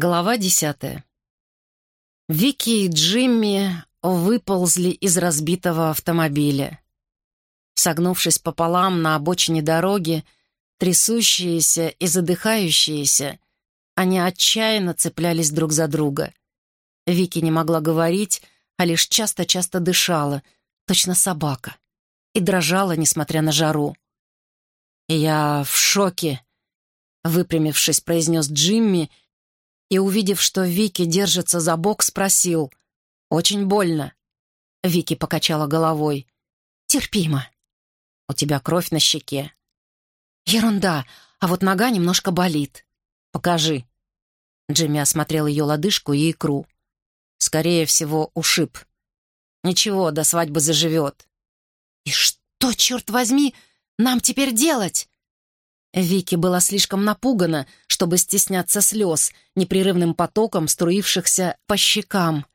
Глава десятая. Вики и Джимми выползли из разбитого автомобиля. Согнувшись пополам на обочине дороги, трясущиеся и задыхающиеся, они отчаянно цеплялись друг за друга. Вики не могла говорить, а лишь часто-часто дышала, точно собака, и дрожала, несмотря на жару. «Я в шоке», — выпрямившись, произнес Джимми и, увидев, что Вики держится за бок, спросил. «Очень больно». Вики покачала головой. «Терпимо. У тебя кровь на щеке». «Ерунда, а вот нога немножко болит». «Покажи». Джимми осмотрел ее лодыжку и икру. «Скорее всего, ушиб. Ничего, до свадьбы заживет». «И что, черт возьми, нам теперь делать?» Вики была слишком напугана, чтобы стесняться слез, непрерывным потоком струившихся по щекам.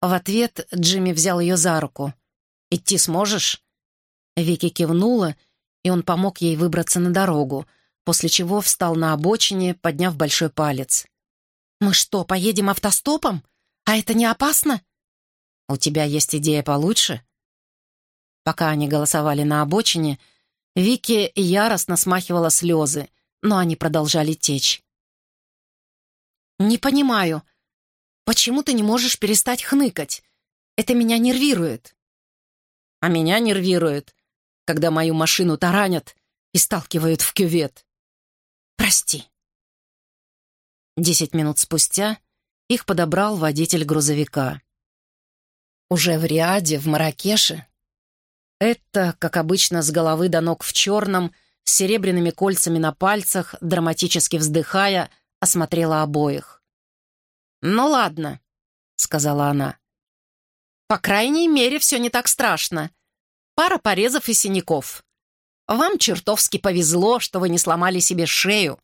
В ответ Джимми взял ее за руку. «Идти сможешь?» Вики кивнула, и он помог ей выбраться на дорогу, после чего встал на обочине, подняв большой палец. «Мы что, поедем автостопом? А это не опасно?» «У тебя есть идея получше?» Пока они голосовали на обочине, Вики яростно смахивала слезы, но они продолжали течь. «Не понимаю, почему ты не можешь перестать хныкать? Это меня нервирует». «А меня нервирует, когда мою машину таранят и сталкивают в кювет. Прости». Десять минут спустя их подобрал водитель грузовика. Уже в Риаде, в Маракеше, это, как обычно, с головы до ног в черном, с серебряными кольцами на пальцах, драматически вздыхая, осмотрела обоих. «Ну ладно», — сказала она. «По крайней мере, все не так страшно. Пара порезов и синяков. Вам чертовски повезло, что вы не сломали себе шею.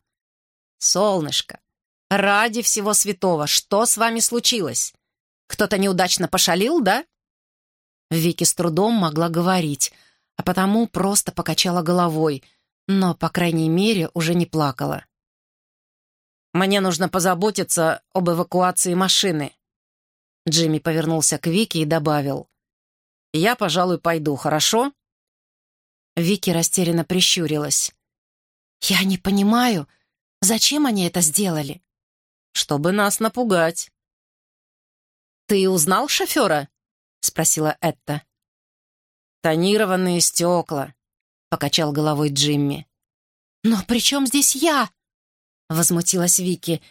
Солнышко, ради всего святого, что с вами случилось? Кто-то неудачно пошалил, да?» Вики с трудом могла говорить, а потому просто покачала головой, но, по крайней мере, уже не плакала. «Мне нужно позаботиться об эвакуации машины». Джимми повернулся к Вике и добавил. «Я, пожалуй, пойду, хорошо?» Вики растерянно прищурилась. «Я не понимаю, зачем они это сделали?» «Чтобы нас напугать». «Ты узнал шофера?» — спросила Этта. «Тонированные стекла», — покачал головой Джимми. «Но при чем здесь я?» — возмутилась Вики.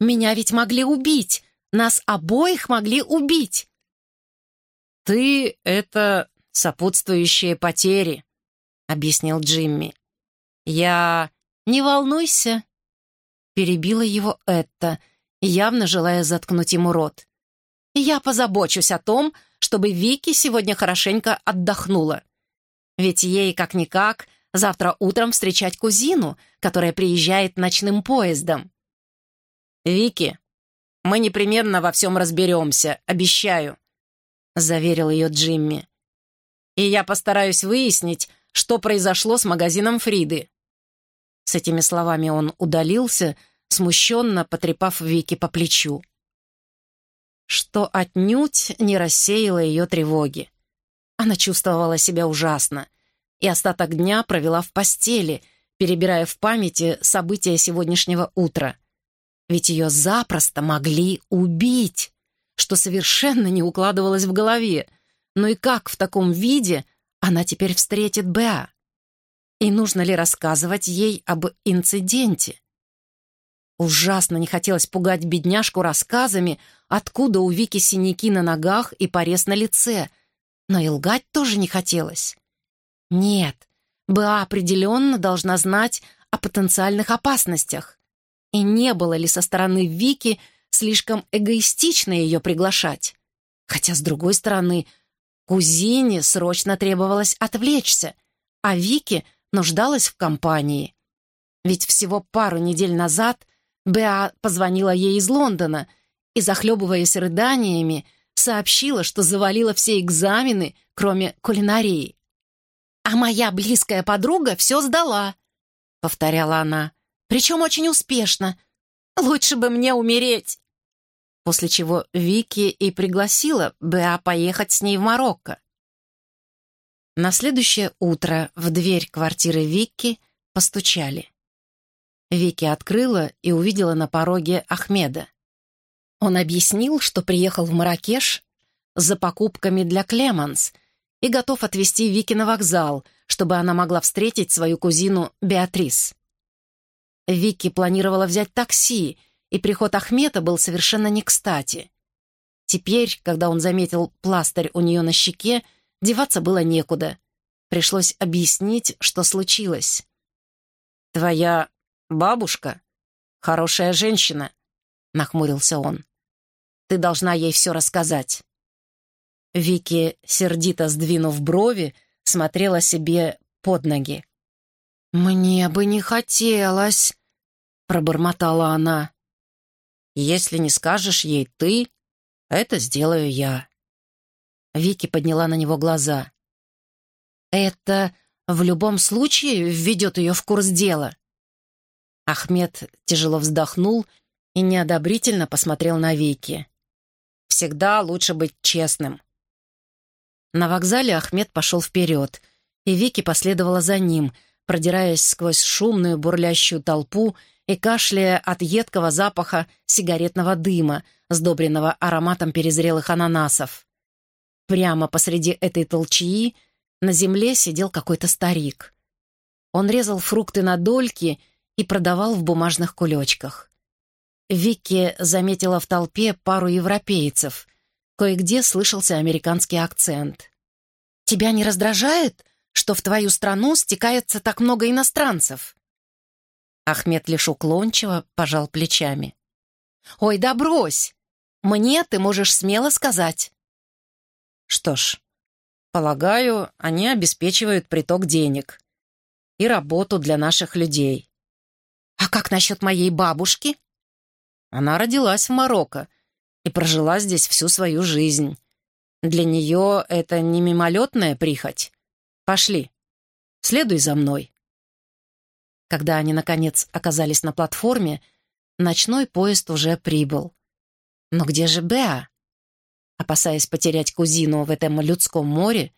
«Меня ведь могли убить! Нас обоих могли убить!» «Ты — это сопутствующие потери», — объяснил Джимми. «Я... Не волнуйся», — перебила его Этта, явно желая заткнуть ему рот. «Я позабочусь о том, чтобы Вики сегодня хорошенько отдохнула. Ведь ей, как-никак, завтра утром встречать кузину, которая приезжает ночным поездом. «Вики, мы непременно во всем разберемся, обещаю», — заверил ее Джимми. «И я постараюсь выяснить, что произошло с магазином Фриды». С этими словами он удалился, смущенно потрепав Вики по плечу что отнюдь не рассеяло ее тревоги. Она чувствовала себя ужасно и остаток дня провела в постели, перебирая в памяти события сегодняшнего утра. Ведь ее запросто могли убить, что совершенно не укладывалось в голове. Ну и как в таком виде она теперь встретит Беа? И нужно ли рассказывать ей об инциденте? Ужасно не хотелось пугать бедняжку рассказами, откуда у Вики синяки на ногах и порез на лице, но и лгать тоже не хотелось. Нет, Ба определенно должна знать о потенциальных опасностях. И не было ли со стороны Вики слишком эгоистично ее приглашать? Хотя, с другой стороны, кузине срочно требовалось отвлечься, а Вики нуждалась в компании. Ведь всего пару недель назад Беа позвонила ей из Лондона и, захлебываясь рыданиями, сообщила, что завалила все экзамены, кроме кулинарии. «А моя близкая подруга все сдала», — повторяла она. «Причем очень успешно. Лучше бы мне умереть!» После чего Вики и пригласила Беа поехать с ней в Марокко. На следующее утро в дверь квартиры Вики постучали. Вики открыла и увидела на пороге Ахмеда. Он объяснил, что приехал в Маракеш за покупками для Клеманс и готов отвезти Вики на вокзал, чтобы она могла встретить свою кузину Беатрис. Вики планировала взять такси, и приход Ахмета был совершенно не кстати. Теперь, когда он заметил пластырь у нее на щеке, деваться было некуда. Пришлось объяснить, что случилось. «Твоя бабушка — хорошая женщина», — нахмурился он. «Ты должна ей все рассказать». Вики, сердито сдвинув брови, смотрела себе под ноги. «Мне бы не хотелось», — пробормотала она. «Если не скажешь ей ты, это сделаю я». Вики подняла на него глаза. «Это в любом случае введет ее в курс дела». Ахмед тяжело вздохнул и неодобрительно посмотрел на Вики. «Всегда лучше быть честным». На вокзале Ахмед пошел вперед, и Вики последовала за ним, продираясь сквозь шумную бурлящую толпу и кашляя от едкого запаха сигаретного дыма, сдобренного ароматом перезрелых ананасов. Прямо посреди этой толчии на земле сидел какой-то старик. Он резал фрукты на дольки и продавал в бумажных кулечках. Вики заметила в толпе пару европейцев. Кое-где слышался американский акцент. «Тебя не раздражает, что в твою страну стекается так много иностранцев?» Ахмед лишь уклончиво пожал плечами. «Ой, да брось! Мне ты можешь смело сказать. Что ж, полагаю, они обеспечивают приток денег и работу для наших людей. А как насчет моей бабушки? Она родилась в Марокко и прожила здесь всю свою жизнь. Для нее это не мимолетная прихоть. Пошли, следуй за мной. Когда они, наконец, оказались на платформе, ночной поезд уже прибыл. Но где же Беа? Опасаясь потерять кузину в этом людском море,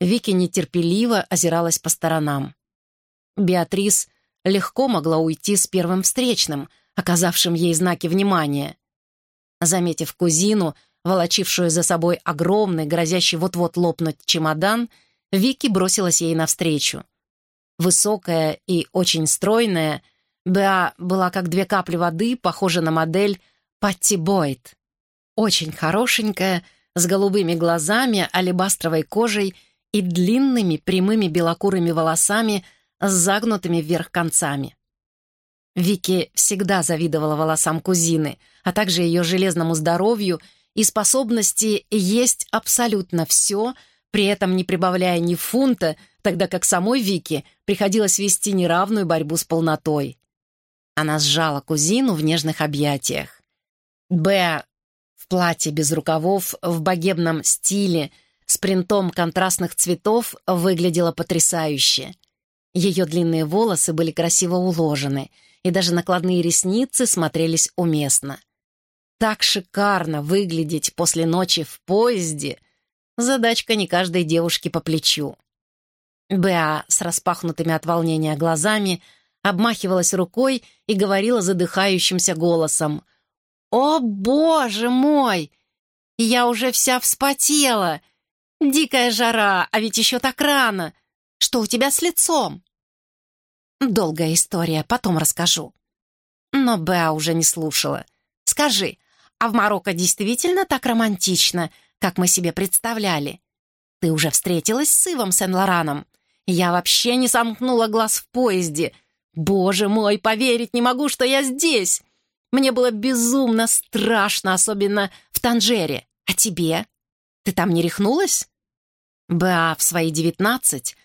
Вики нетерпеливо озиралась по сторонам. Беатрис легко могла уйти с первым встречным, оказавшим ей знаки внимания. Заметив кузину, волочившую за собой огромный, грозящий вот-вот лопнуть чемодан, Вики бросилась ей навстречу. Высокая и очень стройная, Беа была как две капли воды, похожа на модель Патти Бойт. Очень хорошенькая, с голубыми глазами, алебастровой кожей и длинными прямыми белокурыми волосами с загнутыми вверх концами. Вики всегда завидовала волосам кузины, а также ее железному здоровью и способности есть абсолютно все, при этом не прибавляя ни фунта, тогда как самой Вики приходилось вести неравную борьбу с полнотой. Она сжала кузину в нежных объятиях. Беа в платье без рукавов, в богемном стиле, с принтом контрастных цветов выглядела потрясающе. Ее длинные волосы были красиво уложены, и даже накладные ресницы смотрелись уместно. Так шикарно выглядеть после ночи в поезде — задачка не каждой девушке по плечу. Беа с распахнутыми от волнения глазами обмахивалась рукой и говорила задыхающимся голосом — «О, боже мой! Я уже вся вспотела! Дикая жара, а ведь еще так рано! Что у тебя с лицом?» «Долгая история, потом расскажу». Но Беа уже не слушала. «Скажи, а в Марокко действительно так романтично, как мы себе представляли? Ты уже встретилась с Ивом Сен-Лораном? Я вообще не сомкнула глаз в поезде. Боже мой, поверить не могу, что я здесь!» Мне было безумно страшно, особенно в Танжере. А тебе? Ты там не рехнулась? Беа в свои девятнадцать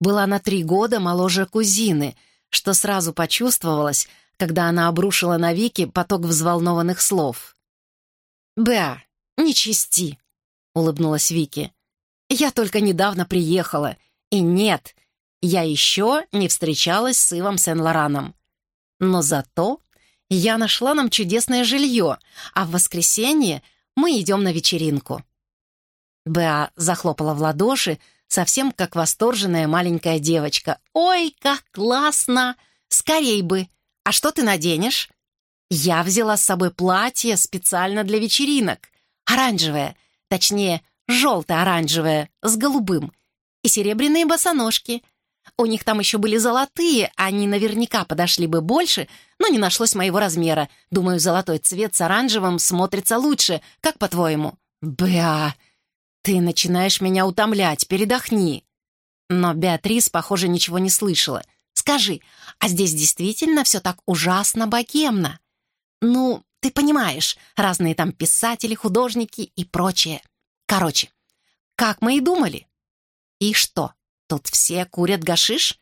была на три года моложе кузины, что сразу почувствовалось, когда она обрушила на Вики поток взволнованных слов. «Беа, не чисти», — улыбнулась Вики. «Я только недавно приехала, и нет, я еще не встречалась с Ивом Сен-Лораном. Но зато я нашла нам чудесное жилье, а в воскресенье мы идем на вечеринку». Беа захлопала в ладоши, совсем как восторженная маленькая девочка. «Ой, как классно! Скорей бы! А что ты наденешь?» «Я взяла с собой платье специально для вечеринок. Оранжевое, точнее, желто-оранжевое, с голубым. И серебряные босоножки. У них там еще были золотые, они наверняка подошли бы больше, но не нашлось моего размера. Думаю, золотой цвет с оранжевым смотрится лучше. Как по-твоему?» «Беа, ты начинаешь меня утомлять, передохни». Но Беатрис, похоже, ничего не слышала. «Скажи, а здесь действительно все так ужасно богемно?» «Ну, ты понимаешь, разные там писатели, художники и прочее. Короче, как мы и думали. И что, тут все курят гашиш?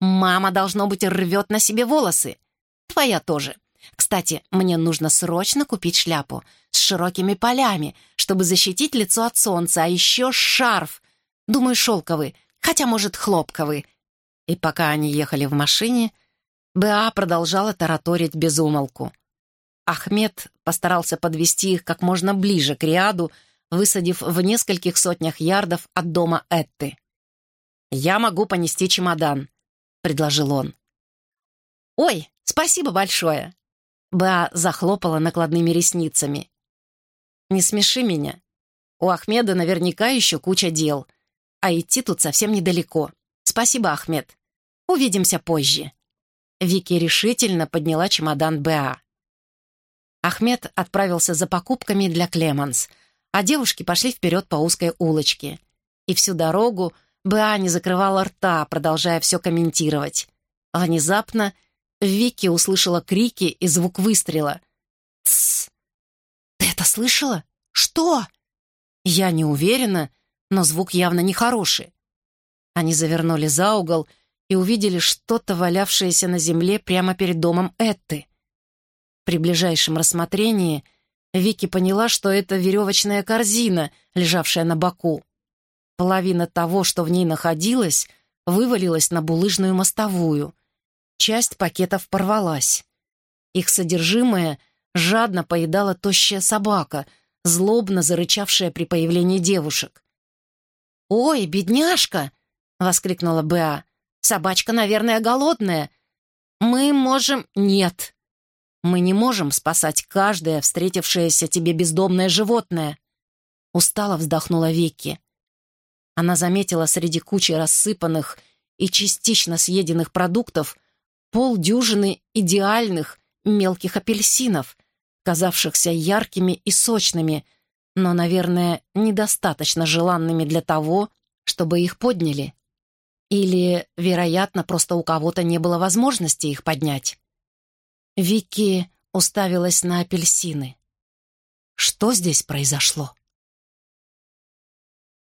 Мама, должно быть, рвет на себе волосы. Твоя тоже. Кстати, мне нужно срочно купить шляпу с широкими полями, чтобы защитить лицо от солнца, а еще шарф. Думаю, шелковый, хотя, может, хлопковый. И пока они ехали в машине, Беа продолжала тараторить без умолку. Ахмед постарался подвести их как можно ближе к Риаду, высадив в нескольких сотнях ярдов от дома Этты. «Я могу понести чемодан», — предложил он. «Ой, спасибо большое!» Ба захлопала накладными ресницами. «Не смеши меня. У Ахмеда наверняка еще куча дел, а идти тут совсем недалеко. Спасибо, Ахмед. Увидимся позже». Вики решительно подняла чемодан Беа. Ахмед отправился за покупками для Клеманс, а девушки пошли вперед по узкой улочке. И всю дорогу Беа не закрывала рта, продолжая все комментировать. Внезапно Вики услышала крики и звук выстрела. «Тссс! Ты это слышала? Что?» Я не уверена, но звук явно нехороший. Они завернули за угол и увидели что-то, валявшееся на земле прямо перед домом Этты. При ближайшем рассмотрении Вики поняла, что это веревочная корзина, лежавшая на боку. Половина того, что в ней находилось, вывалилась на булыжную мостовую. Часть пакетов порвалась. Их содержимое жадно поедала тощая собака, злобно зарычавшая при появлении девушек. «Ой, бедняжка!» — воскликнула Беа. «Собачка, наверное, голодная. Мы можем...» «Нет!» Мы не можем спасать каждое встретившееся тебе бездомное животное. Устало вздохнула Вики. Она заметила среди кучи рассыпанных и частично съеденных продуктов полдюжины идеальных мелких апельсинов, казавшихся яркими и сочными, но, наверное, недостаточно желанными для того, чтобы их подняли. Или, вероятно, просто у кого-то не было возможности их поднять. Вики уставилась на апельсины. Что здесь произошло?